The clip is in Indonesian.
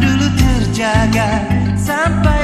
dulu terjaga sampai